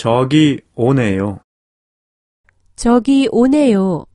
저기 오네요. 저기 오네요.